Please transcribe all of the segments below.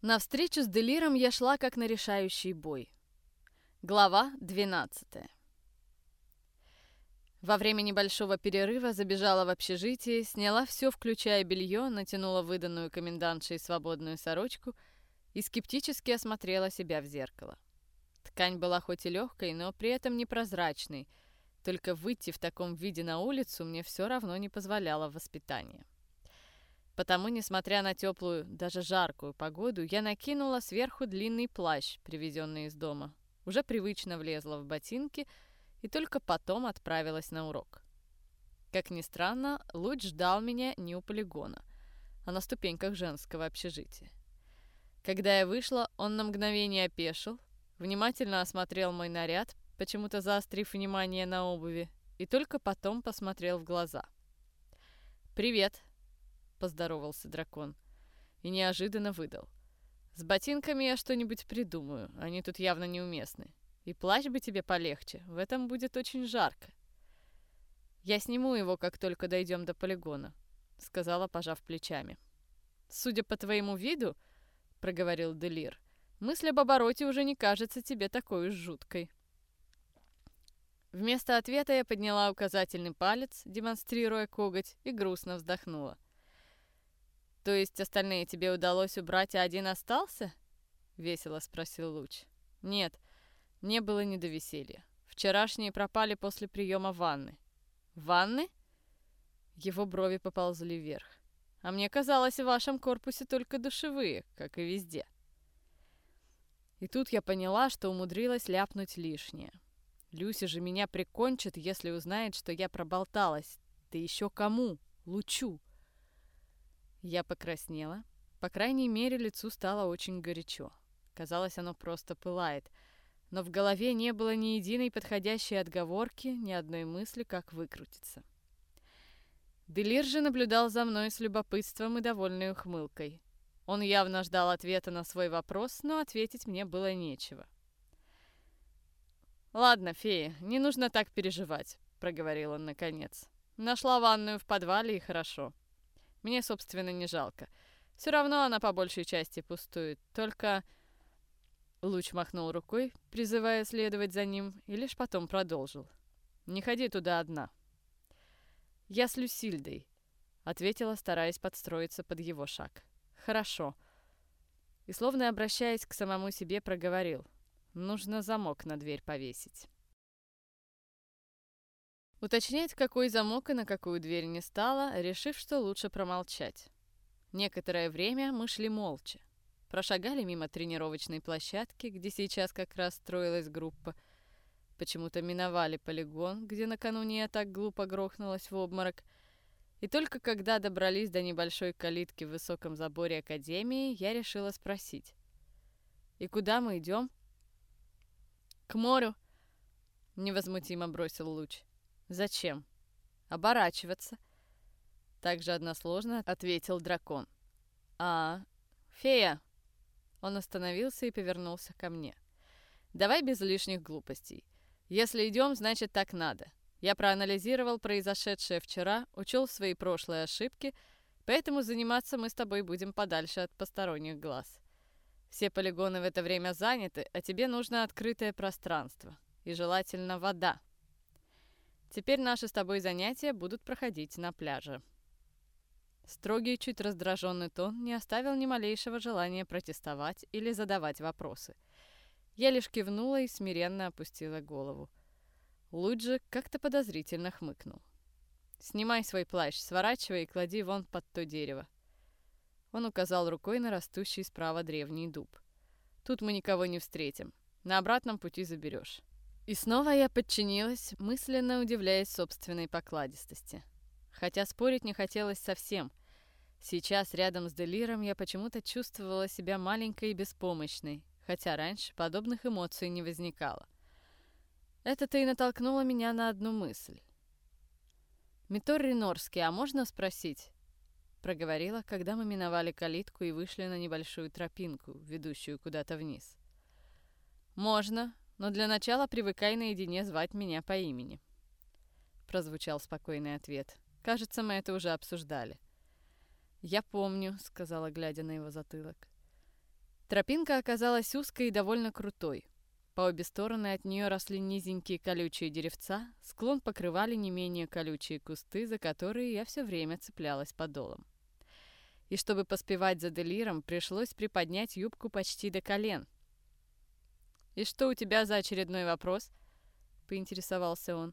На встречу с Делиром я шла как на решающий бой. Глава 12. Во время небольшого перерыва забежала в общежитие, сняла все, включая белье, натянула выданную комендантшей свободную сорочку и скептически осмотрела себя в зеркало. Ткань была хоть и легкой, но при этом непрозрачной, только выйти в таком виде на улицу мне все равно не позволяло воспитание. Потому, несмотря на теплую, даже жаркую погоду, я накинула сверху длинный плащ, привезенный из дома, уже привычно влезла в ботинки и только потом отправилась на урок. Как ни странно, Луч ждал меня не у полигона, а на ступеньках женского общежития. Когда я вышла, он на мгновение опешил, внимательно осмотрел мой наряд, почему-то заострив внимание на обуви, и только потом посмотрел в глаза. «Привет», — поздоровался дракон, и неожиданно выдал. С ботинками я что-нибудь придумаю, они тут явно неуместны. И плащ бы тебе полегче, в этом будет очень жарко. Я сниму его, как только дойдем до полигона, сказала, пожав плечами. Судя по твоему виду, проговорил Делир, мысль об обороте уже не кажется тебе такой уж жуткой. Вместо ответа я подняла указательный палец, демонстрируя коготь, и грустно вздохнула. «То есть остальные тебе удалось убрать, а один остался?» — весело спросил Луч. «Нет, не было ни до веселья. Вчерашние пропали после приема ванны». «Ванны?» Его брови поползли вверх. «А мне казалось, в вашем корпусе только душевые, как и везде». И тут я поняла, что умудрилась ляпнуть лишнее. Люся же меня прикончит, если узнает, что я проболталась. Ты еще кому? Лучу. Я покраснела. По крайней мере, лицу стало очень горячо. Казалось, оно просто пылает. Но в голове не было ни единой подходящей отговорки, ни одной мысли, как выкрутиться. Делир же наблюдал за мной с любопытством и довольной ухмылкой. Он явно ждал ответа на свой вопрос, но ответить мне было нечего. «Ладно, фея, не нужно так переживать», — проговорил он наконец. «Нашла ванную в подвале и хорошо. Мне, собственно, не жалко. Все равно она по большей части пустует. Только...» Луч махнул рукой, призывая следовать за ним, и лишь потом продолжил. «Не ходи туда одна». «Я с Люсильдой», — ответила, стараясь подстроиться под его шаг. «Хорошо». И, словно обращаясь к самому себе, проговорил. «Нужно замок на дверь повесить». Уточнять, какой замок и на какую дверь не стало, решив, что лучше промолчать. Некоторое время мы шли молча. Прошагали мимо тренировочной площадки, где сейчас как раз строилась группа. Почему-то миновали полигон, где накануне я так глупо грохнулась в обморок. И только когда добрались до небольшой калитки в высоком заборе Академии, я решила спросить. «И куда мы идем?» «К морю», — невозмутимо бросил Луч. «Зачем?» «Оборачиваться». Также односложно ответил дракон. «А, фея!» Он остановился и повернулся ко мне. «Давай без лишних глупостей. Если идем, значит так надо. Я проанализировал произошедшее вчера, учел свои прошлые ошибки, поэтому заниматься мы с тобой будем подальше от посторонних глаз. Все полигоны в это время заняты, а тебе нужно открытое пространство. И желательно вода. Теперь наши с тобой занятия будут проходить на пляже». Строгий, чуть раздраженный тон не оставил ни малейшего желания протестовать или задавать вопросы. Я лишь кивнула и смиренно опустила голову. Луджи как-то подозрительно хмыкнул. «Снимай свой плащ, сворачивай и клади вон под то дерево». Он указал рукой на растущий справа древний дуб. «Тут мы никого не встретим. На обратном пути заберешь». И снова я подчинилась, мысленно удивляясь собственной покладистости. Хотя спорить не хотелось совсем. Сейчас рядом с Делиром я почему-то чувствовала себя маленькой и беспомощной, хотя раньше подобных эмоций не возникало. Это-то и натолкнуло меня на одну мысль. «Митор Ринорский, а можно спросить?» Проговорила, когда мы миновали калитку и вышли на небольшую тропинку, ведущую куда-то вниз. «Можно», но для начала привыкай наедине звать меня по имени. Прозвучал спокойный ответ. Кажется, мы это уже обсуждали. «Я помню», — сказала, глядя на его затылок. Тропинка оказалась узкой и довольно крутой. По обе стороны от нее росли низенькие колючие деревца, склон покрывали не менее колючие кусты, за которые я все время цеплялась подолом. И чтобы поспевать за Делиром, пришлось приподнять юбку почти до колен. «И что у тебя за очередной вопрос?» — поинтересовался он.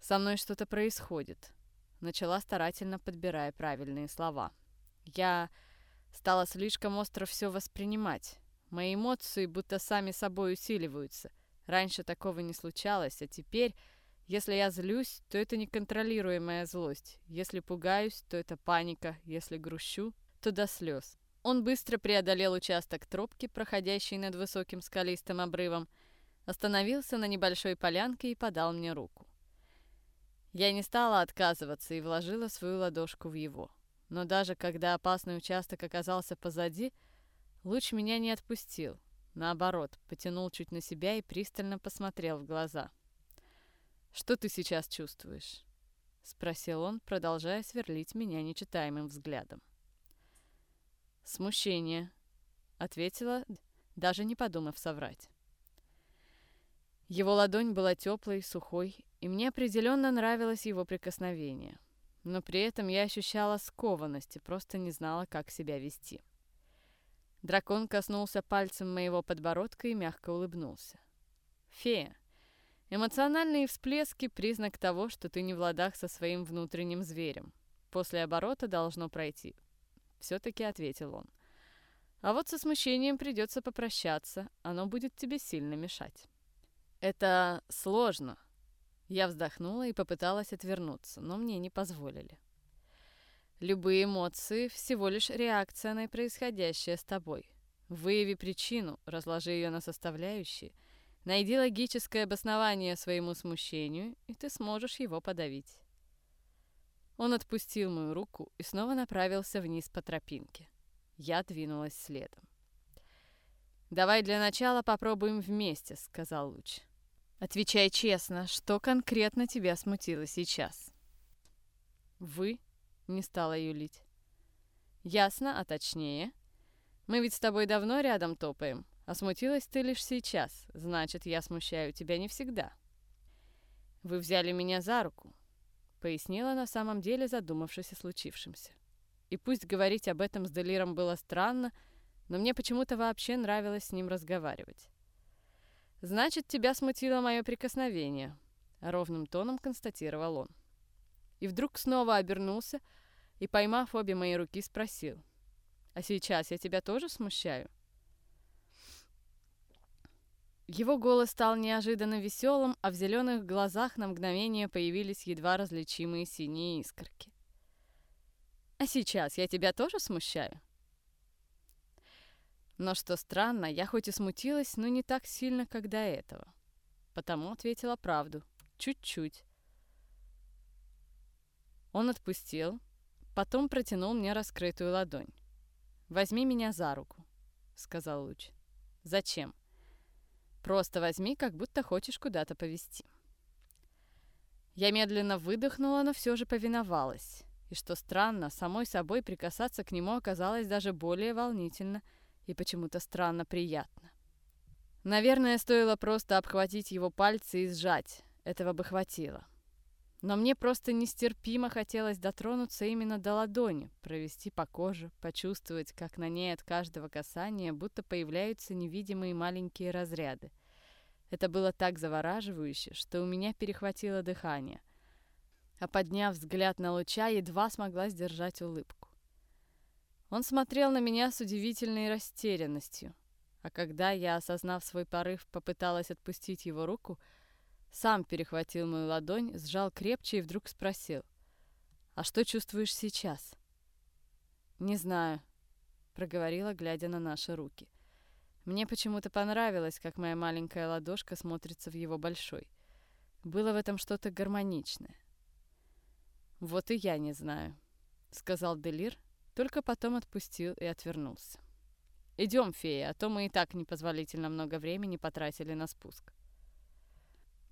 «Со мной что-то происходит», — начала старательно подбирая правильные слова. «Я стала слишком остро все воспринимать. Мои эмоции будто сами собой усиливаются. Раньше такого не случалось, а теперь, если я злюсь, то это неконтролируемая злость. Если пугаюсь, то это паника. Если грущу, то до слез. Он быстро преодолел участок тропки, проходящий над высоким скалистым обрывом, остановился на небольшой полянке и подал мне руку. Я не стала отказываться и вложила свою ладошку в его. Но даже когда опасный участок оказался позади, Луч меня не отпустил. Наоборот, потянул чуть на себя и пристально посмотрел в глаза. «Что ты сейчас чувствуешь?» — спросил он, продолжая сверлить меня нечитаемым взглядом. «Смущение», — ответила, даже не подумав соврать. Его ладонь была теплой, сухой, и мне определенно нравилось его прикосновение. Но при этом я ощущала скованность и просто не знала, как себя вести. Дракон коснулся пальцем моего подбородка и мягко улыбнулся. «Фея, эмоциональные всплески — признак того, что ты не в ладах со своим внутренним зверем. После оборота должно пройти». Все-таки ответил он. «А вот со смущением придется попрощаться, оно будет тебе сильно мешать». «Это сложно». Я вздохнула и попыталась отвернуться, но мне не позволили. Любые эмоции — всего лишь реакция на происходящее с тобой. Выяви причину, разложи ее на составляющие, найди логическое обоснование своему смущению, и ты сможешь его подавить. Он отпустил мою руку и снова направился вниз по тропинке. Я двинулась следом. «Давай для начала попробуем вместе», — сказал Луч. «Отвечай честно, что конкретно тебя смутило сейчас?» «Вы не стала юлить. «Ясно, а точнее? Мы ведь с тобой давно рядом топаем, а смутилась ты лишь сейчас, значит, я смущаю тебя не всегда». «Вы взяли меня за руку», — пояснила на самом деле, задумавшись о случившемся. И пусть говорить об этом с Делиром было странно, но мне почему-то вообще нравилось с ним разговаривать. «Значит, тебя смутило мое прикосновение», — ровным тоном констатировал он. И вдруг снова обернулся, — и, поймав обе мои руки, спросил. «А сейчас я тебя тоже смущаю?» Его голос стал неожиданно веселым, а в зеленых глазах на мгновение появились едва различимые синие искорки. «А сейчас я тебя тоже смущаю?» Но что странно, я хоть и смутилась, но не так сильно, как до этого. Потому ответила правду. Чуть-чуть. Он отпустил, Потом протянул мне раскрытую ладонь. «Возьми меня за руку», — сказал Луч. «Зачем?» «Просто возьми, как будто хочешь куда-то повезти». Я медленно выдохнула, но все же повиновалась. И что странно, самой собой прикасаться к нему оказалось даже более волнительно и почему-то странно приятно. Наверное, стоило просто обхватить его пальцы и сжать. Этого бы хватило. Но мне просто нестерпимо хотелось дотронуться именно до ладони, провести по коже, почувствовать, как на ней от каждого касания будто появляются невидимые маленькие разряды. Это было так завораживающе, что у меня перехватило дыхание. А подняв взгляд на луча, едва смогла сдержать улыбку. Он смотрел на меня с удивительной растерянностью. А когда я, осознав свой порыв, попыталась отпустить его руку, сам перехватил мою ладонь, сжал крепче и вдруг спросил. «А что чувствуешь сейчас?» «Не знаю», — проговорила, глядя на наши руки. Мне почему-то понравилось, как моя маленькая ладошка смотрится в его большой. Было в этом что-то гармоничное. «Вот и я не знаю», — сказал Делир, только потом отпустил и отвернулся. «Идем, фея, а то мы и так непозволительно много времени потратили на спуск».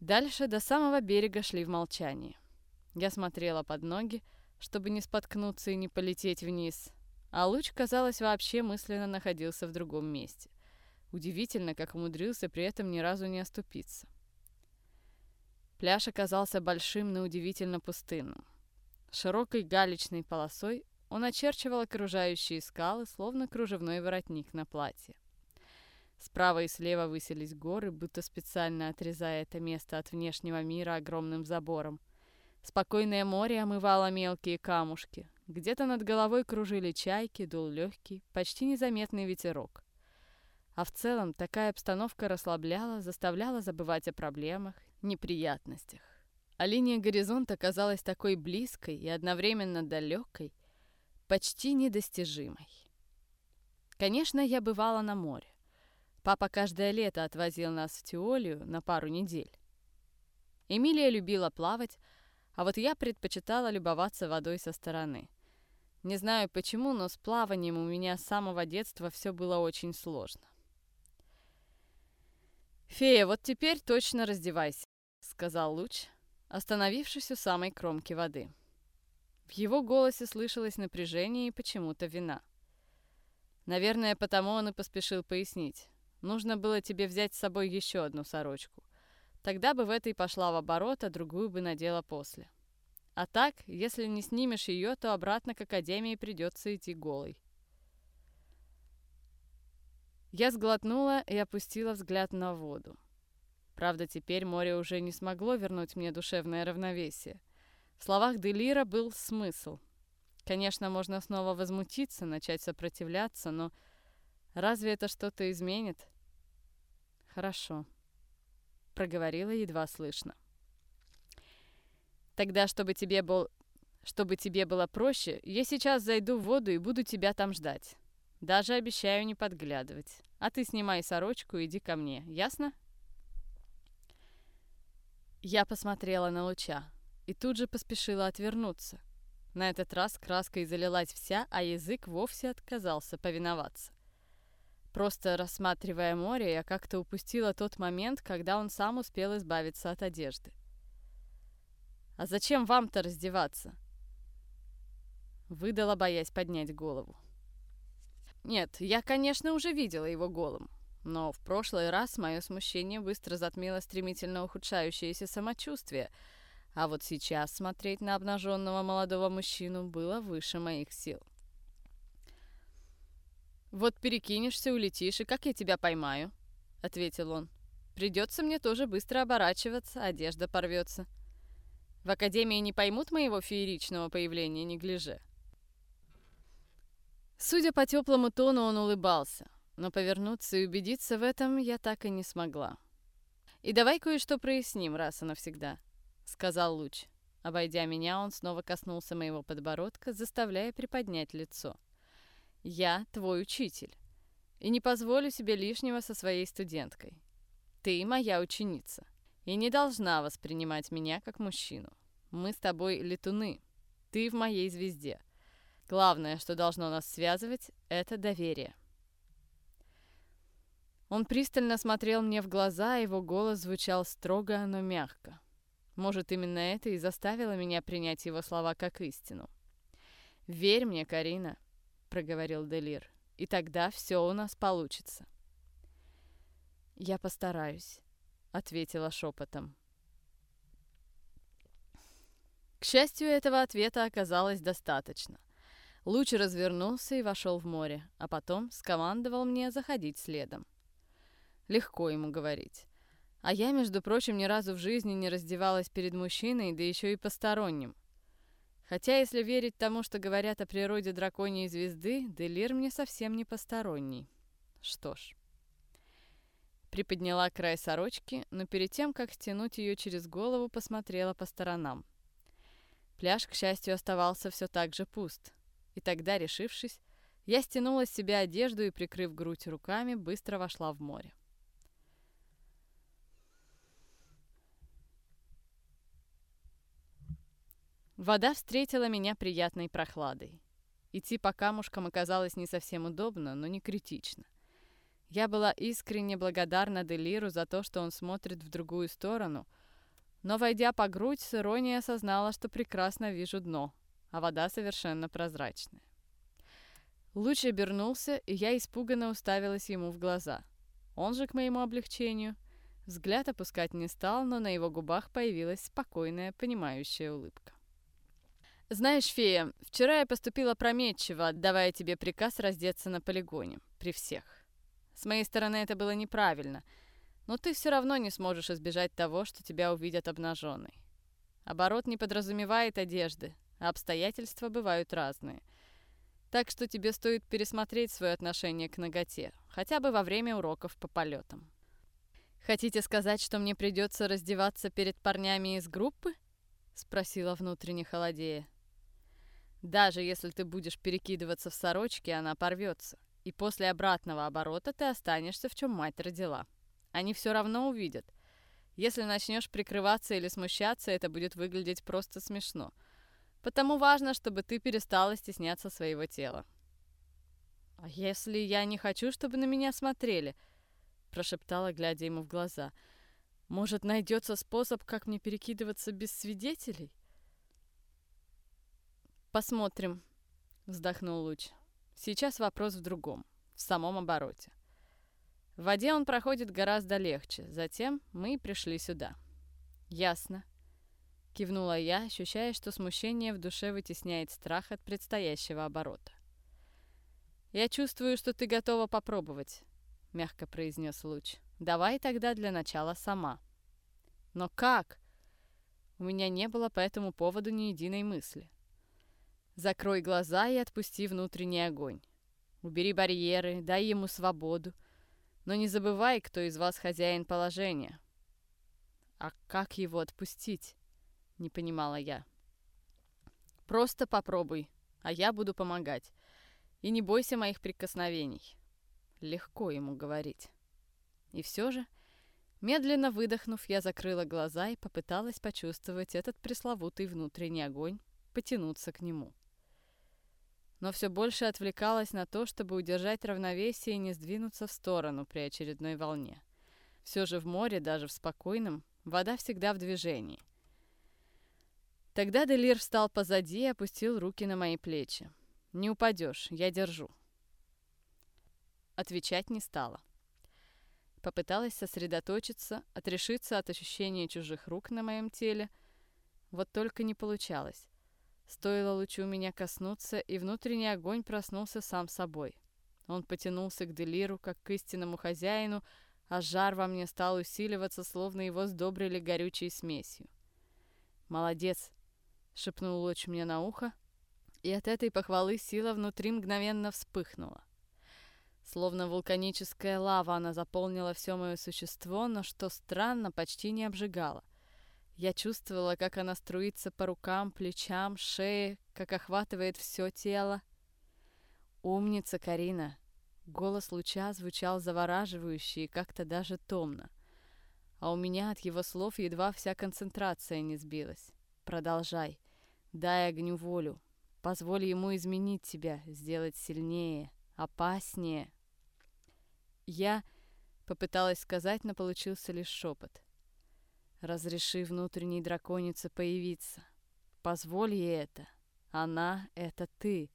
Дальше до самого берега шли в молчании. Я смотрела под ноги, чтобы не споткнуться и не полететь вниз. А луч, казалось, вообще мысленно находился в другом месте. Удивительно, как умудрился при этом ни разу не оступиться. Пляж оказался большим, но удивительно пустынным. Широкой галечной полосой он очерчивал окружающие скалы, словно кружевной воротник на платье. Справа и слева высились горы, будто специально отрезая это место от внешнего мира огромным забором. Спокойное море омывало мелкие камушки. Где-то над головой кружили чайки, дул легкий, почти незаметный ветерок. А в целом такая обстановка расслабляла, заставляла забывать о проблемах, неприятностях. А линия горизонта казалась такой близкой и одновременно далекой, почти недостижимой. Конечно, я бывала на море. Папа каждое лето отвозил нас в Теолию на пару недель. Эмилия любила плавать, а вот я предпочитала любоваться водой со стороны. Не знаю почему, но с плаванием у меня с самого детства все было очень сложно. «Фея, вот теперь точно раздевайся», — сказал Луч, остановившись у самой кромки воды. В его голосе слышалось напряжение и почему-то вина. Наверное, потому он и поспешил пояснить. Нужно было тебе взять с собой еще одну сорочку. Тогда бы в этой пошла в оборот, а другую бы надела после. А так, если не снимешь ее, то обратно к академии придется идти голой. Я сглотнула и опустила взгляд на воду. Правда, теперь море уже не смогло вернуть мне душевное равновесие. В словах Делира был смысл. Конечно, можно снова возмутиться, начать сопротивляться, но разве это что-то изменит? Хорошо, проговорила едва слышно. Тогда, чтобы тебе был чтобы тебе было проще, я сейчас зайду в воду и буду тебя там ждать. Даже обещаю не подглядывать. А ты снимай сорочку и иди ко мне, ясно? Я посмотрела на луча и тут же поспешила отвернуться. На этот раз краской залилась вся, а язык вовсе отказался повиноваться. Просто рассматривая море, я как-то упустила тот момент, когда он сам успел избавиться от одежды. «А зачем вам-то раздеваться?» Выдала, боясь поднять голову. Нет, я, конечно, уже видела его голым, но в прошлый раз мое смущение быстро затмило стремительно ухудшающееся самочувствие — а вот сейчас смотреть на обнаженного молодого мужчину было выше моих сил. «Вот перекинешься, улетишь, и как я тебя поймаю?» — ответил он. «Придется мне тоже быстро оборачиваться, одежда порвется. В академии не поймут моего фееричного появления неглиже». Судя по теплому тону, он улыбался, но повернуться и убедиться в этом я так и не смогла. И давай кое-что проясним раз и навсегда сказал Луч. Обойдя меня, он снова коснулся моего подбородка, заставляя приподнять лицо. «Я твой учитель, и не позволю себе лишнего со своей студенткой. Ты моя ученица, и не должна воспринимать меня как мужчину. Мы с тобой летуны, ты в моей звезде. Главное, что должно нас связывать, это доверие». Он пристально смотрел мне в глаза, его голос звучал строго, но мягко. Может, именно это и заставило меня принять его слова как истину. «Верь мне, Карина», — проговорил Делир, — «и тогда все у нас получится». «Я постараюсь», — ответила шепотом. К счастью, этого ответа оказалось достаточно. Луч развернулся и вошел в море, а потом скомандовал мне заходить следом. Легко ему говорить. А я, между прочим, ни разу в жизни не раздевалась перед мужчиной, да еще и посторонним. Хотя, если верить тому, что говорят о природе драконьей звезды, Делир мне совсем не посторонний. Что ж. Приподняла край сорочки, но перед тем, как стянуть ее через голову, посмотрела по сторонам. Пляж, к счастью, оставался все так же пуст. И тогда, решившись, я стянула с себя одежду и, прикрыв грудь руками, быстро вошла в море. Вода встретила меня приятной прохладой. Идти по камушкам оказалось не совсем удобно, но не критично. Я была искренне благодарна Делиру за то, что он смотрит в другую сторону, но, войдя по грудь, с иронией осознала, что прекрасно вижу дно, а вода совершенно прозрачная. Луч обернулся, и я испуганно уставилась ему в глаза. Он же, к моему облегчению, взгляд опускать не стал, но на его губах появилась спокойная, понимающая улыбка. «Знаешь, фея, вчера я поступила прометчиво, отдавая тебе приказ раздеться на полигоне. При всех. С моей стороны это было неправильно, но ты все равно не сможешь избежать того, что тебя увидят обнаженной. Оборот не подразумевает одежды, а обстоятельства бывают разные. Так что тебе стоит пересмотреть свое отношение к ноготе, хотя бы во время уроков по полетам. Хотите сказать, что мне придется раздеваться перед парнями из группы? Спросила внутренне холодея. Даже если ты будешь перекидываться в сорочке, она порвется. И после обратного оборота ты останешься, в чем мать родила. Они все равно увидят. Если начнешь прикрываться или смущаться, это будет выглядеть просто смешно. Потому важно, чтобы ты перестала стесняться своего тела. «А если я не хочу, чтобы на меня смотрели?» прошептала, глядя ему в глаза. «Может, найдется способ, как мне перекидываться без свидетелей?» «Посмотрим», — вздохнул Луч. «Сейчас вопрос в другом, в самом обороте. В воде он проходит гораздо легче, затем мы пришли сюда». «Ясно», — кивнула я, ощущая, что смущение в душе вытесняет страх от предстоящего оборота. «Я чувствую, что ты готова попробовать», — мягко произнес Луч. «Давай тогда для начала сама». «Но как?» У меня не было по этому поводу ни единой мысли. Закрой глаза и отпусти внутренний огонь. Убери барьеры, дай ему свободу. Но не забывай, кто из вас хозяин положения. А как его отпустить? Не понимала я. Просто попробуй, а я буду помогать. И не бойся моих прикосновений. Легко ему говорить. И все же, медленно выдохнув, я закрыла глаза и попыталась почувствовать этот пресловутый внутренний огонь, потянуться к нему но все больше отвлекалась на то, чтобы удержать равновесие и не сдвинуться в сторону при очередной волне. Все же в море, даже в спокойном, вода всегда в движении. Тогда Делир встал позади и опустил руки на мои плечи. «Не упадешь, я держу». Отвечать не стала. Попыталась сосредоточиться, отрешиться от ощущения чужих рук на моем теле. Вот только не получалось. Стоило лучу меня коснуться, и внутренний огонь проснулся сам собой. Он потянулся к Делиру, как к истинному хозяину, а жар во мне стал усиливаться, словно его сдобрили горючей смесью. «Молодец!» — шепнул луч мне на ухо, и от этой похвалы сила внутри мгновенно вспыхнула. Словно вулканическая лава она заполнила все мое существо, но, что странно, почти не обжигала — я чувствовала, как она струится по рукам, плечам, шее, как охватывает все тело. «Умница, Карина!» Голос луча звучал завораживающе и как-то даже томно. А у меня от его слов едва вся концентрация не сбилась. «Продолжай. Дай огню волю. Позволь ему изменить тебя, сделать сильнее, опаснее». Я попыталась сказать, но получился лишь шепот. Разреши внутренней драконице появиться. Позволь ей это. Она — это ты.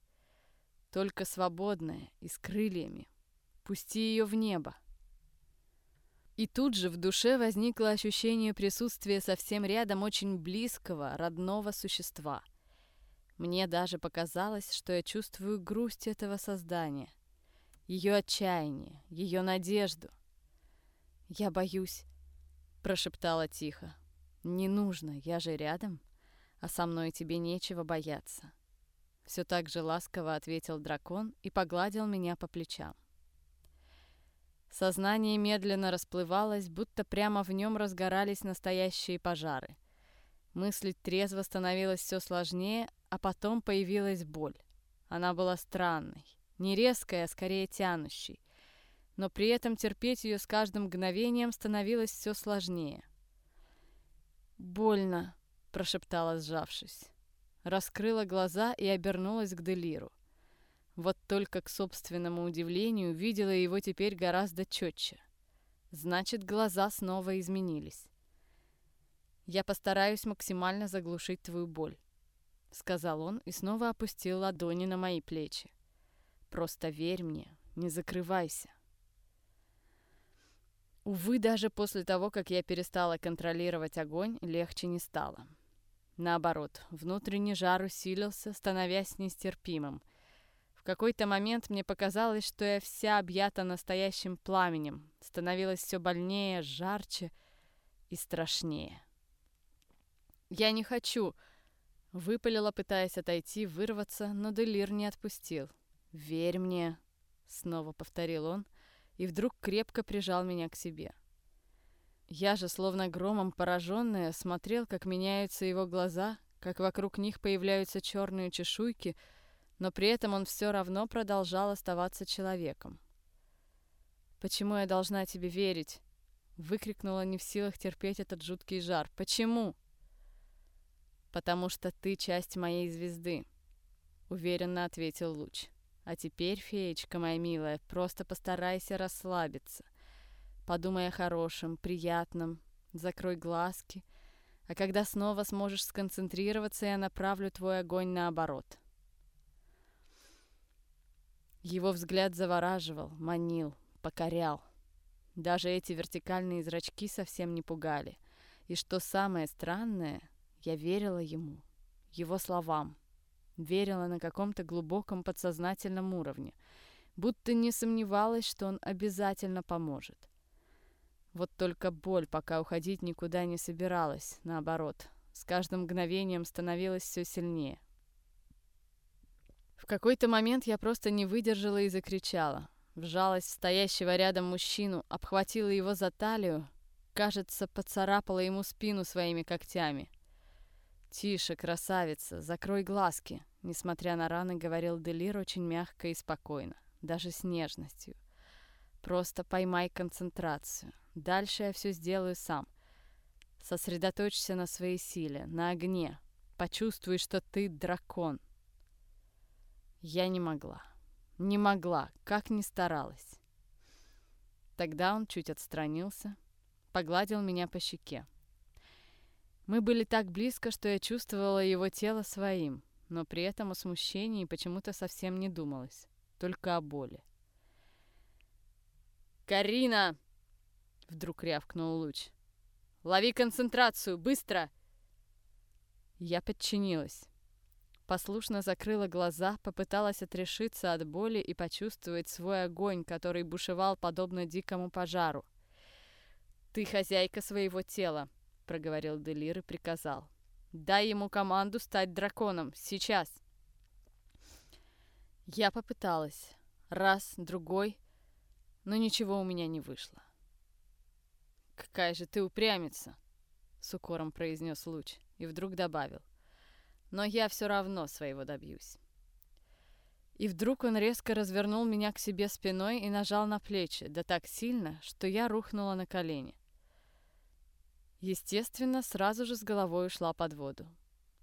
Только свободная и с крыльями. Пусти ее в небо. И тут же в душе возникло ощущение присутствия совсем рядом очень близкого, родного существа. Мне даже показалось, что я чувствую грусть этого создания, ее отчаяние, ее надежду. Я боюсь, прошептала тихо. «Не нужно, я же рядом, а со мной тебе нечего бояться». Все так же ласково ответил дракон и погладил меня по плечам. Сознание медленно расплывалось, будто прямо в нем разгорались настоящие пожары. Мыслить трезво становилось все сложнее, а потом появилась боль. Она была странной, не резкой, а скорее тянущей но при этом терпеть ее с каждым мгновением становилось все сложнее. «Больно», — прошептала, сжавшись. Раскрыла глаза и обернулась к Делиру. Вот только к собственному удивлению видела его теперь гораздо четче. Значит, глаза снова изменились. «Я постараюсь максимально заглушить твою боль», — сказал он и снова опустил ладони на мои плечи. Просто верь мне, не закрывайся. Увы, даже после того, как я перестала контролировать огонь, легче не стало. Наоборот, внутренний жар усилился, становясь нестерпимым. В какой-то момент мне показалось, что я вся объята настоящим пламенем, становилось все больнее, жарче и страшнее. «Я не хочу!» — выпалила, пытаясь отойти, вырваться, но Делир не отпустил. «Верь мне!» — снова повторил он, и вдруг крепко прижал меня к себе. Я же, словно громом пораженная, смотрел, как меняются его глаза, как вокруг них появляются черные чешуйки, но при этом он все равно продолжал оставаться человеком. «Почему я должна тебе верить?» — выкрикнула не в силах терпеть этот жуткий жар. «Почему?» «Потому что ты часть моей звезды», — уверенно ответил Луч. А теперь, феечка моя милая, просто постарайся расслабиться. Подумай о хорошем, приятном, закрой глазки. А когда снова сможешь сконцентрироваться, я направлю твой огонь наоборот. Его взгляд завораживал, манил, покорял. Даже эти вертикальные зрачки совсем не пугали. И что самое странное, я верила ему, его словам верила на каком-то глубоком подсознательном уровне, будто не сомневалась, что он обязательно поможет. Вот только боль пока уходить никуда не собиралась, наоборот, с каждым мгновением становилась все сильнее. В какой-то момент я просто не выдержала и закричала. Вжалась в стоящего рядом мужчину, обхватила его за талию, кажется, поцарапала ему спину своими когтями. «Тише, красавица, закрой глазки», — несмотря на раны, говорил Делир очень мягко и спокойно, даже с нежностью. «Просто поймай концентрацию. Дальше я все сделаю сам. Сосредоточься на своей силе, на огне. Почувствуй, что ты дракон». Я не могла. Не могла, как ни старалась. Тогда он чуть отстранился, погладил меня по щеке. Мы были так близко, что я чувствовала его тело своим, но при этом о смущении почему-то совсем не думалось, только о боли. «Карина!» — вдруг рявкнул луч. «Лови концентрацию! Быстро!» Я подчинилась. Послушно закрыла глаза, попыталась отрешиться от боли и почувствовать свой огонь, который бушевал подобно дикому пожару. «Ты хозяйка своего тела», — проговорил Делир и приказал. «Дай ему команду стать драконом. Сейчас!» Я попыталась. Раз, другой. Но ничего у меня не вышло. «Какая же ты упрямица!» — с укором произнес Луч и вдруг добавил. «Но я все равно своего добьюсь». И вдруг он резко развернул меня к себе спиной и нажал на плечи, да так сильно, что я рухнула на колени. Естественно, сразу же с головой ушла под воду.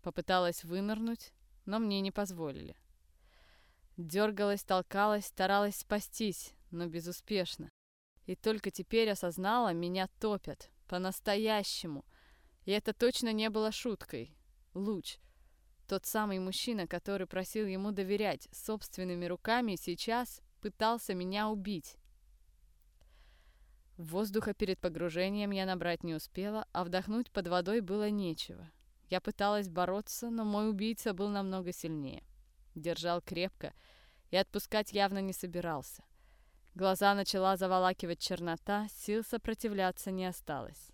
Попыталась вынырнуть, но мне не позволили. Дергалась, толкалась, старалась спастись, но безуспешно. И только теперь осознала, меня топят. По-настоящему. И это точно не было шуткой. Луч. Тот самый мужчина, который просил ему доверять собственными руками, сейчас пытался меня убить. Воздуха перед погружением я набрать не успела, а вдохнуть под водой было нечего. Я пыталась бороться, но мой убийца был намного сильнее. Держал крепко и отпускать явно не собирался. Глаза начала заволакивать чернота, сил сопротивляться не осталось.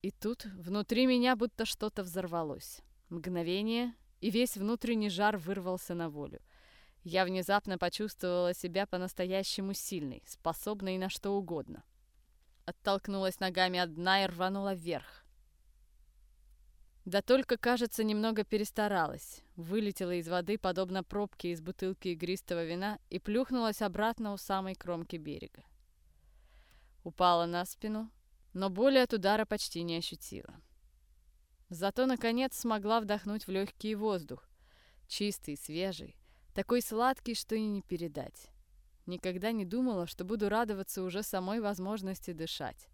И тут внутри меня будто что-то взорвалось. Мгновение, и весь внутренний жар вырвался на волю — я внезапно почувствовала себя по-настоящему сильной, способной на что угодно. Оттолкнулась ногами от дна и рванула вверх. Да только, кажется, немного перестаралась. Вылетела из воды, подобно пробке из бутылки игристого вина, и плюхнулась обратно у самой кромки берега. Упала на спину, но боли от удара почти не ощутила. Зато, наконец, смогла вдохнуть в легкий воздух. Чистый, свежий, такой сладкий, что и не передать. Никогда не думала, что буду радоваться уже самой возможности дышать.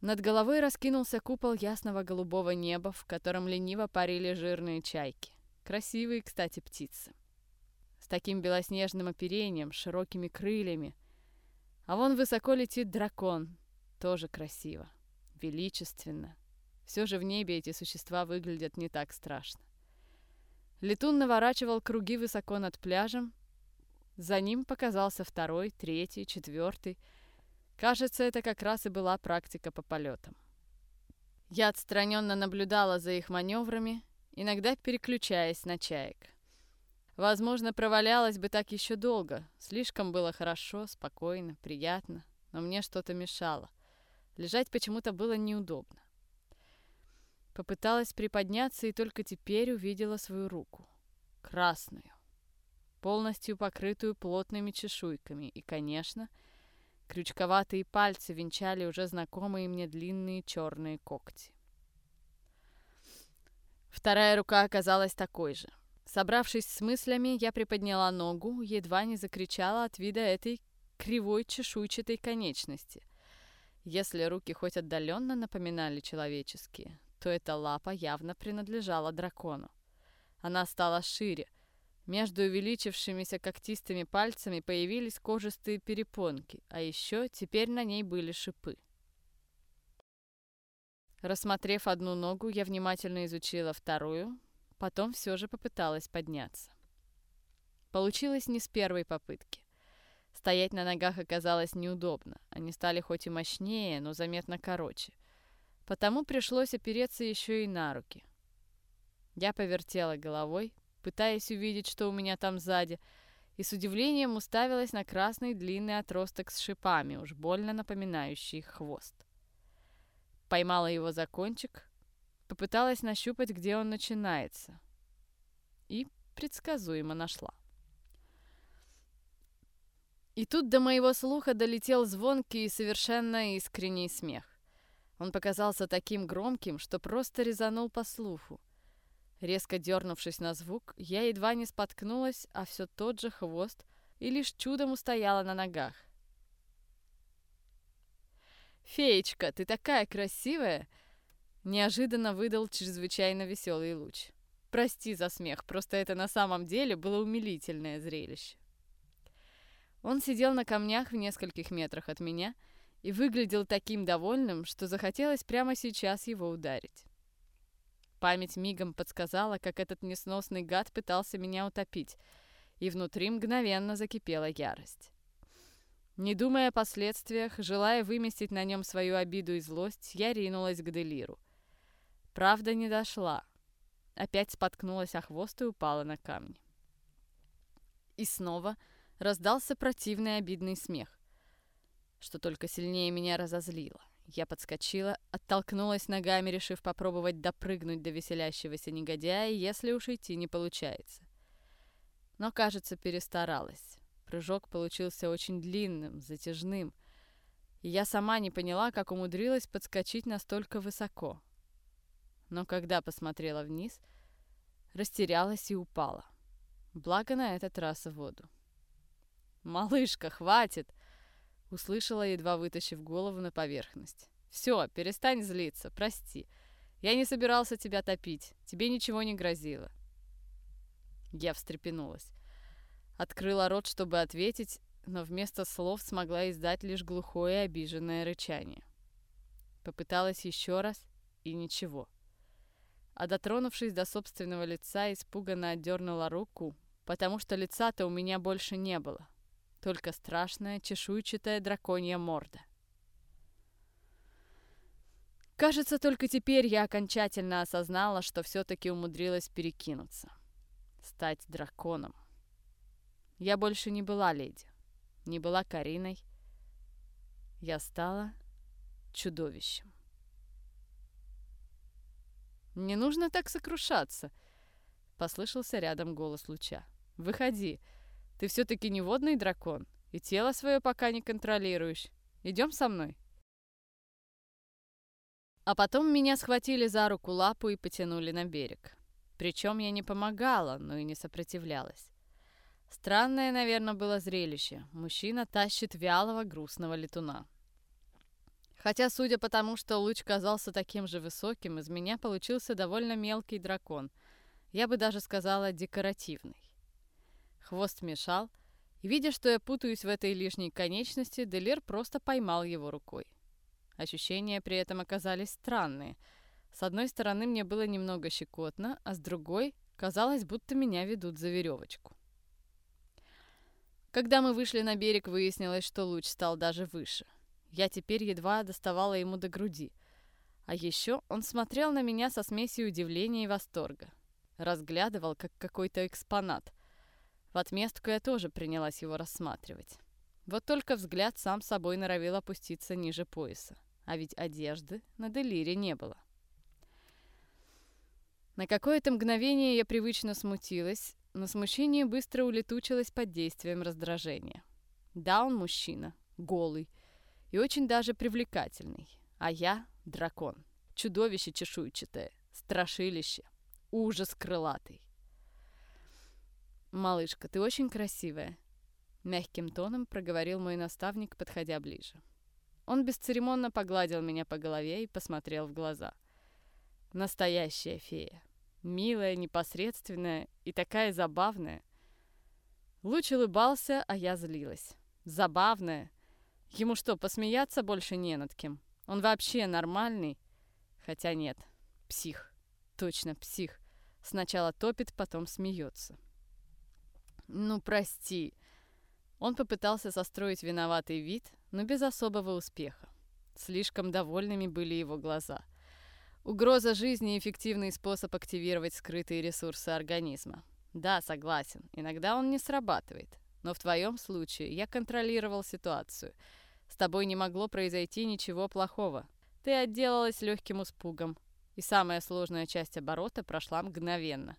Над головой раскинулся купол ясного голубого неба, в котором лениво парили жирные чайки. Красивые, кстати, птицы. с таким белоснежным оперением, широкими крыльями. А вон высоко летит дракон, тоже красиво, величественно. Все же в небе эти существа выглядят не так страшно. Летун наворачивал круги высоко над пляжем. За ним показался второй, третий, четвертый. Кажется, это как раз и была практика по полетам. Я отстраненно наблюдала за их маневрами, иногда переключаясь на чаек. Возможно, провалялась бы так еще долго. Слишком было хорошо, спокойно, приятно, но мне что-то мешало. Лежать почему-то было неудобно. Попыталась приподняться и только теперь увидела свою руку. Красную. Полностью покрытую плотными чешуйками. И, конечно, крючковатые пальцы венчали уже знакомые мне длинные черные когти. Вторая рука оказалась такой же. Собравшись с мыслями, я приподняла ногу, едва не закричала от вида этой кривой чешуйчатой конечности. Если руки хоть отдаленно напоминали человеческие, то эта лапа явно принадлежала дракону. Она стала шире. Между увеличившимися когтистыми пальцами появились кожистые перепонки, а еще теперь на ней были шипы. Рассмотрев одну ногу, я внимательно изучила вторую, потом все же попыталась подняться. Получилось не с первой попытки. Стоять на ногах оказалось неудобно. Они стали хоть и мощнее, но заметно короче — Потому пришлось опереться еще и на руки. Я повертела головой, пытаясь увидеть, что у меня там сзади, и с удивлением уставилась на красный длинный отросток с шипами, уж больно напоминающий хвост. Поймала его за кончик, попыталась нащупать, где он начинается, и предсказуемо нашла. И тут до моего слуха долетел звонкий и совершенно искренний смех. Он показался таким громким, что просто резанул по слуху. Резко дернувшись на звук, я едва не споткнулась, а все тот же хвост, и лишь чудом устояла на ногах. «Феечка, ты такая красивая!» Неожиданно выдал чрезвычайно веселый луч. «Прости за смех, просто это на самом деле было умилительное зрелище». Он сидел на камнях в нескольких метрах от меня — и выглядел таким довольным, что захотелось прямо сейчас его ударить. Память мигом подсказала, как этот несносный гад пытался меня утопить, и внутри мгновенно закипела ярость. Не думая о последствиях, желая выместить на нем свою обиду и злость, я ринулась к Делиру. Правда не дошла. Опять споткнулась о хвост и упала на камни. И снова раздался противный обидный смех что только сильнее меня разозлило. Я подскочила, оттолкнулась ногами, решив попробовать допрыгнуть до веселящегося негодяя, если уж идти не получается. Но, кажется, перестаралась. Прыжок получился очень длинным, затяжным. И я сама не поняла, как умудрилась подскочить настолько высоко. Но когда посмотрела вниз, растерялась и упала. Благо на этот раз в воду. «Малышка, хватит!» Услышала, едва вытащив голову на поверхность. «Все, перестань злиться, прости. Я не собирался тебя топить, тебе ничего не грозило». Я встрепенулась. Открыла рот, чтобы ответить, но вместо слов смогла издать лишь глухое обиженное рычание. Попыталась еще раз, и ничего. А дотронувшись до собственного лица, испуганно отдернула руку, потому что лица-то у меня больше не было только страшная чешуйчатая драконья морда. Кажется, только теперь я окончательно осознала, что все-таки умудрилась перекинуться. Стать драконом. Я больше не была леди, не была Кариной. Я стала чудовищем. «Не нужно так сокрушаться», — послышался рядом голос луча. «Выходи, ты все-таки не водный дракон, и тело свое пока не контролируешь. Идем со мной?» А потом меня схватили за руку лапу и потянули на берег. Причем я не помогала, но и не сопротивлялась. Странное, наверное, было зрелище. Мужчина тащит вялого грустного летуна. Хотя, судя по тому, что луч казался таким же высоким, из меня получился довольно мелкий дракон. Я бы даже сказала, декоративный. Хвост мешал, и, видя, что я путаюсь в этой лишней конечности, Делир просто поймал его рукой. Ощущения при этом оказались странные. С одной стороны, мне было немного щекотно, а с другой, казалось, будто меня ведут за веревочку. Когда мы вышли на берег, выяснилось, что луч стал даже выше. Я теперь едва доставала ему до груди. А еще он смотрел на меня со смесью удивления и восторга. Разглядывал, как какой-то экспонат. В отместку я тоже принялась его рассматривать. Вот только взгляд сам собой норовил опуститься ниже пояса. А ведь одежды на делире не было. На какое-то мгновение я привычно смутилась, но смущение быстро улетучилось под действием раздражения. Да, он мужчина, голый и очень даже привлекательный, а я — дракон, чудовище чешуйчатое, страшилище, ужас крылатый. «Малышка, ты очень красивая», — мягким тоном проговорил мой наставник, подходя ближе. Он бесцеремонно погладил меня по голове и посмотрел в глаза. Настоящая фея. Милая, непосредственная и такая забавная. Луч улыбался, а я злилась. Забавная. Ему что, посмеяться больше не над кем? Он вообще нормальный? Хотя нет, псих. Точно псих. Сначала топит, потом смеется. Ну, прости. Он попытался состроить виноватый вид, но без особого успеха. Слишком довольными были его глаза — Угроза жизни – эффективный способ активировать скрытые ресурсы организма. Да, согласен, иногда он не срабатывает. Но в твоем случае я контролировал ситуацию. С тобой не могло произойти ничего плохого. Ты отделалась легким испугом. И самая сложная часть оборота прошла мгновенно.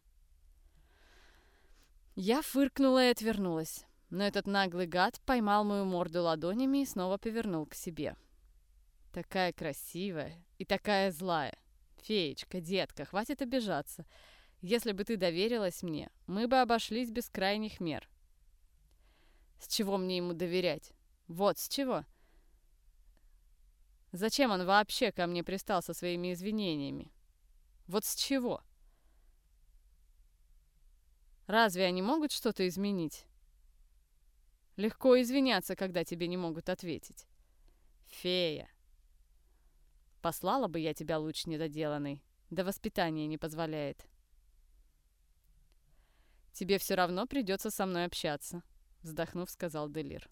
Я фыркнула и отвернулась. Но этот наглый гад поймал мою морду ладонями и снова повернул к себе. Такая красивая и такая злая. «Феечка, детка, хватит обижаться. Если бы ты доверилась мне, мы бы обошлись без крайних мер». «С чего мне ему доверять? Вот с чего?» Зачем он вообще ко мне пристал со своими извинениями? Вот с чего? Разве они могут что-то изменить? Легко извиняться, когда тебе не могут ответить. Фея, Послала бы я тебя, луч недоделанный. Да воспитание не позволяет. Тебе все равно придется со мной общаться, вздохнув, сказал Делир.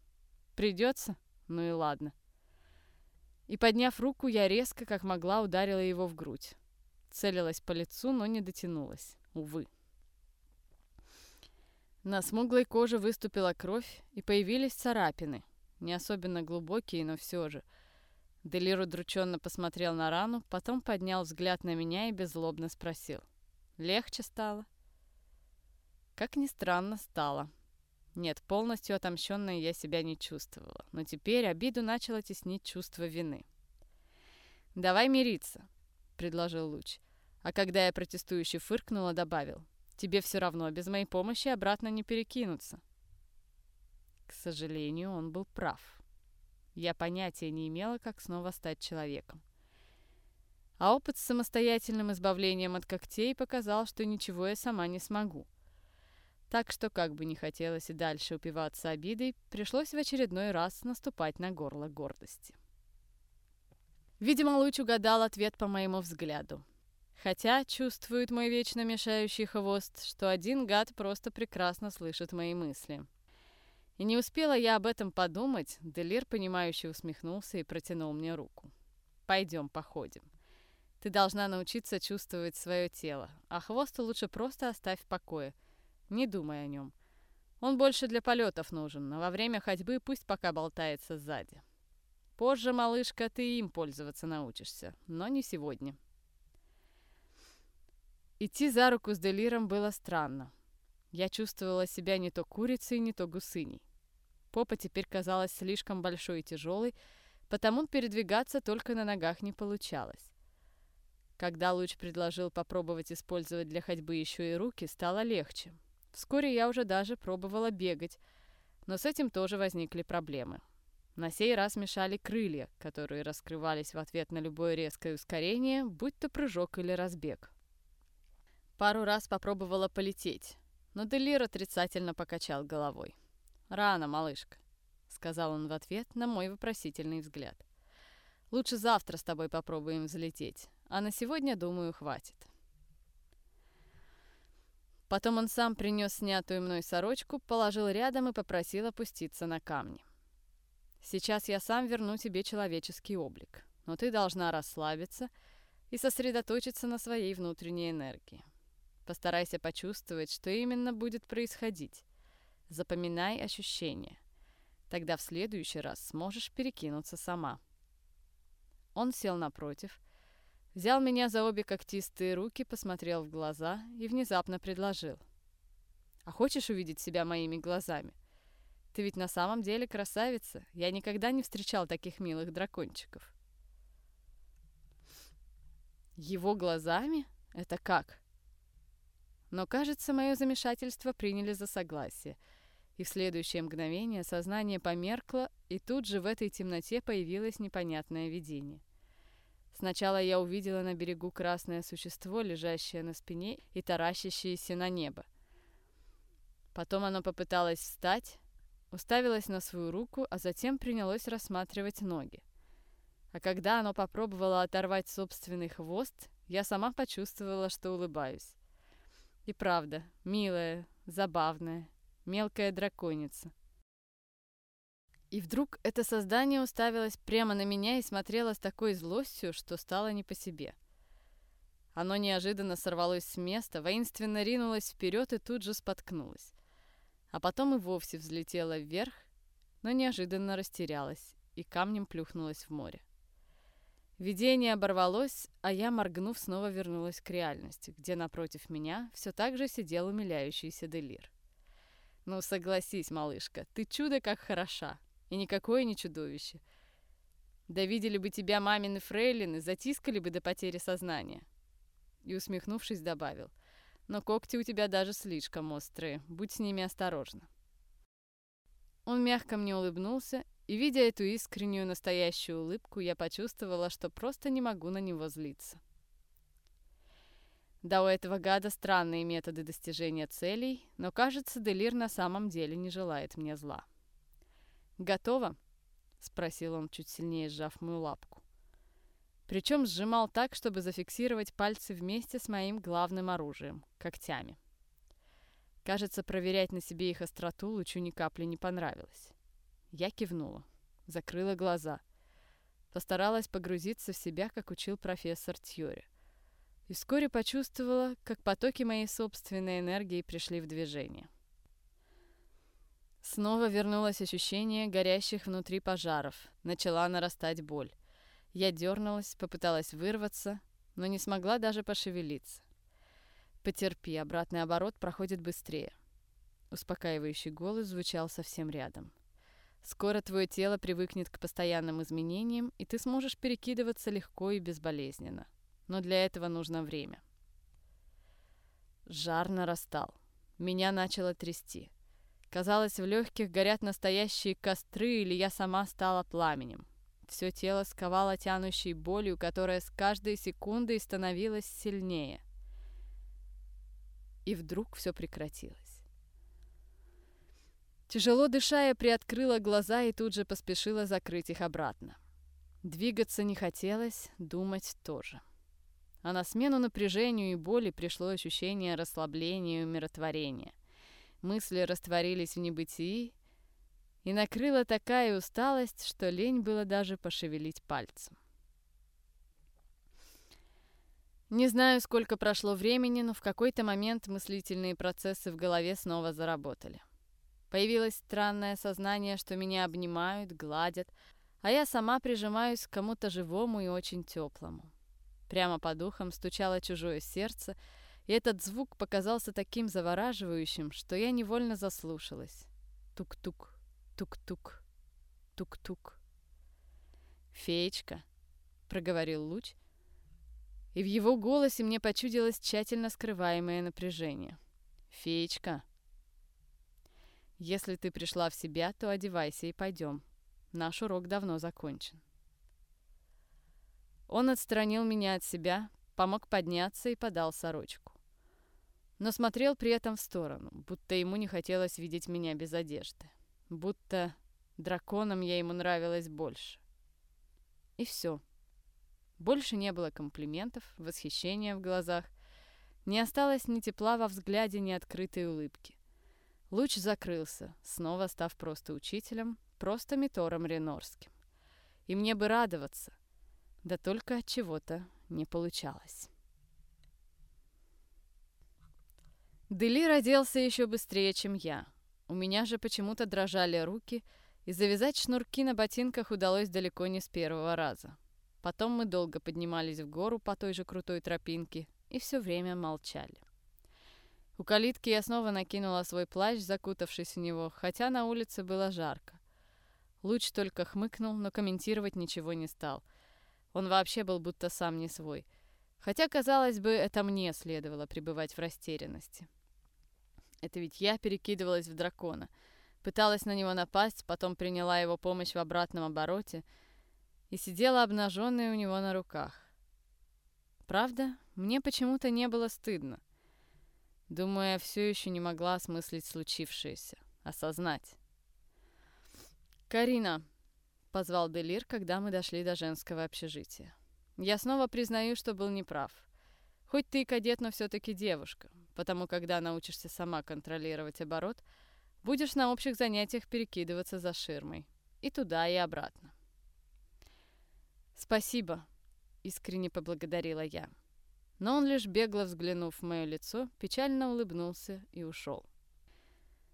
Придется? Ну и ладно. И подняв руку, я резко, как могла, ударила его в грудь. Целилась по лицу, но не дотянулась. Увы. На смуглой коже выступила кровь, и появились царапины. Не особенно глубокие, но все же — Делир удрученно посмотрел на рану, потом поднял взгляд на меня и беззлобно спросил. «Легче стало?» Как ни странно, стало. Нет, полностью отомщенной я себя не чувствовала, но теперь обиду начало теснить чувство вины. «Давай мириться», — предложил Луч. А когда я протестующе фыркнула, добавил. «Тебе все равно без моей помощи обратно не перекинуться». К сожалению, он был прав. Я понятия не имела, как снова стать человеком. А опыт с самостоятельным избавлением от когтей показал, что ничего я сама не смогу. Так что, как бы не хотелось и дальше упиваться обидой, пришлось в очередной раз наступать на горло гордости. Видимо, Луч угадал ответ по моему взгляду. Хотя чувствует мой вечно мешающий хвост, что один гад просто прекрасно слышит мои мысли. И не успела я об этом подумать, Делир, понимающе усмехнулся и протянул мне руку. «Пойдем, походим. Ты должна научиться чувствовать свое тело, а хвост лучше просто оставь в покое. Не думай о нем. Он больше для полетов нужен, но во время ходьбы пусть пока болтается сзади. Позже, малышка, ты им пользоваться научишься, но не сегодня». Идти за руку с Делиром было странно. Я чувствовала себя не то курицей, не то гусыней. Попа теперь казалась слишком большой и тяжелой, потому передвигаться только на ногах не получалось. Когда Луч предложил попробовать использовать для ходьбы еще и руки, стало легче. Вскоре я уже даже пробовала бегать, но с этим тоже возникли проблемы. На сей раз мешали крылья, которые раскрывались в ответ на любое резкое ускорение, будь то прыжок или разбег. Пару раз попробовала полететь, но Делир отрицательно покачал головой. «Рано, малышка», — сказал он в ответ на мой вопросительный взгляд. «Лучше завтра с тобой попробуем взлететь, а на сегодня, думаю, хватит». Потом он сам принес снятую мной сорочку, положил рядом и попросил опуститься на камни. «Сейчас я сам верну тебе человеческий облик, но ты должна расслабиться и сосредоточиться на своей внутренней энергии. Постарайся почувствовать, что именно будет происходить. Запоминай ощущения. Тогда в следующий раз сможешь перекинуться сама». Он сел напротив, Взял меня за обе когтистые руки, посмотрел в глаза и внезапно предложил. «А хочешь увидеть себя моими глазами? Ты ведь на самом деле красавица. Я никогда не встречал таких милых дракончиков». Его глазами? Это как? Но, кажется, мое замешательство приняли за согласие. И в следующее мгновение сознание померкло, и тут же в этой темноте появилось непонятное видение — Сначала я увидела на берегу красное существо, лежащее на спине и таращащееся на небо. Потом оно попыталось встать, уставилось на свою руку, а затем принялось рассматривать ноги. А когда оно попробовало оторвать собственный хвост, я сама почувствовала, что улыбаюсь. И правда, милая, забавная, мелкая драконица — и вдруг это создание уставилось прямо на меня и смотрело с такой злостью, что стало не по себе. Оно неожиданно сорвалось с места, воинственно ринулось вперед и тут же споткнулось. А потом и вовсе взлетело вверх, но неожиданно растерялось и камнем плюхнулось в море. Видение оборвалось, а я, моргнув, снова вернулась к реальности, где напротив меня все так же сидел умиляющийся Делир. «Ну, согласись, малышка, ты чудо как хороша!» И никакое не чудовище. Да видели бы тебя мамины фрейлины, затискали бы до потери сознания. И, усмехнувшись, добавил. Но когти у тебя даже слишком острые. Будь с ними осторожна. Он мягко мне улыбнулся, и, видя эту искреннюю настоящую улыбку, я почувствовала, что просто не могу на него злиться. Да, у этого гада странные методы достижения целей, но, кажется, Делир на самом деле не желает мне зла. «Готово?» — спросил он, чуть сильнее сжав мою лапку. Причем сжимал так, чтобы зафиксировать пальцы вместе с моим главным оружием — когтями. Кажется, проверять на себе их остроту лучу ни капли не понравилось. Я кивнула, закрыла глаза. Постаралась погрузиться в себя, как учил профессор Тьори. И вскоре почувствовала, как потоки моей собственной энергии пришли в движение. Снова вернулось ощущение горящих внутри пожаров. Начала нарастать боль. Я дернулась, попыталась вырваться, но не смогла даже пошевелиться. «Потерпи, обратный оборот проходит быстрее». Успокаивающий голос звучал совсем рядом. «Скоро твое тело привыкнет к постоянным изменениям, и ты сможешь перекидываться легко и безболезненно. Но для этого нужно время». Жар нарастал. Меня начало трясти. Казалось, в легких горят настоящие костры, или я сама стала пламенем. Все тело сковало тянущей болью, которая с каждой секундой становилась сильнее. И вдруг все прекратилось. Тяжело дыша, я приоткрыла глаза и тут же поспешила закрыть их обратно. Двигаться не хотелось, думать тоже. А на смену напряжению и боли пришло ощущение расслабления и умиротворения – Мысли растворились в небытии, и накрыла такая усталость, что лень было даже пошевелить пальцем. Не знаю, сколько прошло времени, но в какой-то момент мыслительные процессы в голове снова заработали. Появилось странное сознание, что меня обнимают, гладят, а я сама прижимаюсь к кому-то живому и очень теплому. Прямо по духам стучало чужое сердце — и этот звук показался таким завораживающим, что я невольно заслушалась. Тук-тук, тук-тук, тук-тук. «Феечка», — проговорил луч, и в его голосе мне почудилось тщательно скрываемое напряжение. «Феечка, если ты пришла в себя, то одевайся и пойдем. Наш урок давно закончен». Он отстранил меня от себя, помог подняться и подал сорочку. но смотрел при этом в сторону, будто ему не хотелось видеть меня без одежды. Будто драконом я ему нравилась больше. И все. Больше не было комплиментов, восхищения в глазах. Не осталось ни тепла во взгляде, ни открытой улыбки. Луч закрылся, снова став просто учителем, просто Митором Ренорским. И мне бы радоваться, да только от чего-то не получалось. Дели родился еще быстрее, чем я. У меня же почему-то дрожали руки, и завязать шнурки на ботинках удалось далеко не с первого раза. Потом мы долго поднимались в гору по той же крутой тропинке и все время молчали. У калитки я снова накинула свой плащ, закутавшись в него, хотя на улице было жарко. Луч только хмыкнул, но комментировать ничего не стал. Он вообще был будто сам не свой. Хотя, казалось бы, это мне следовало пребывать в растерянности. Это ведь я перекидывалась в дракона. Пыталась на него напасть, потом приняла его помощь в обратном обороте и сидела обнаженная у него на руках. Правда, мне почему-то не было стыдно. Думаю, я все еще не могла осмыслить случившееся, осознать. «Карина!» — позвал Делир, когда мы дошли до женского общежития. «Я снова признаю, что был неправ. Хоть ты и кадет, но все-таки девушка, потому когда научишься сама контролировать оборот, будешь на общих занятиях перекидываться за ширмой. И туда, и обратно». «Спасибо!» — искренне поблагодарила я. Но он лишь бегло взглянув в мое лицо, печально улыбнулся и ушел.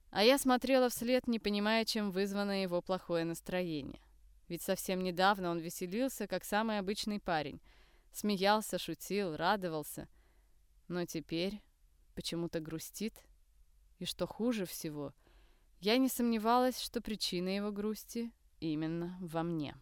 А я смотрела вслед, не понимая, чем вызвано его плохое настроение. Ведь совсем недавно он веселился, как самый обычный парень. Смеялся, шутил, радовался. Но теперь почему-то грустит. И что хуже всего, я не сомневалась, что причина его грусти именно во мне.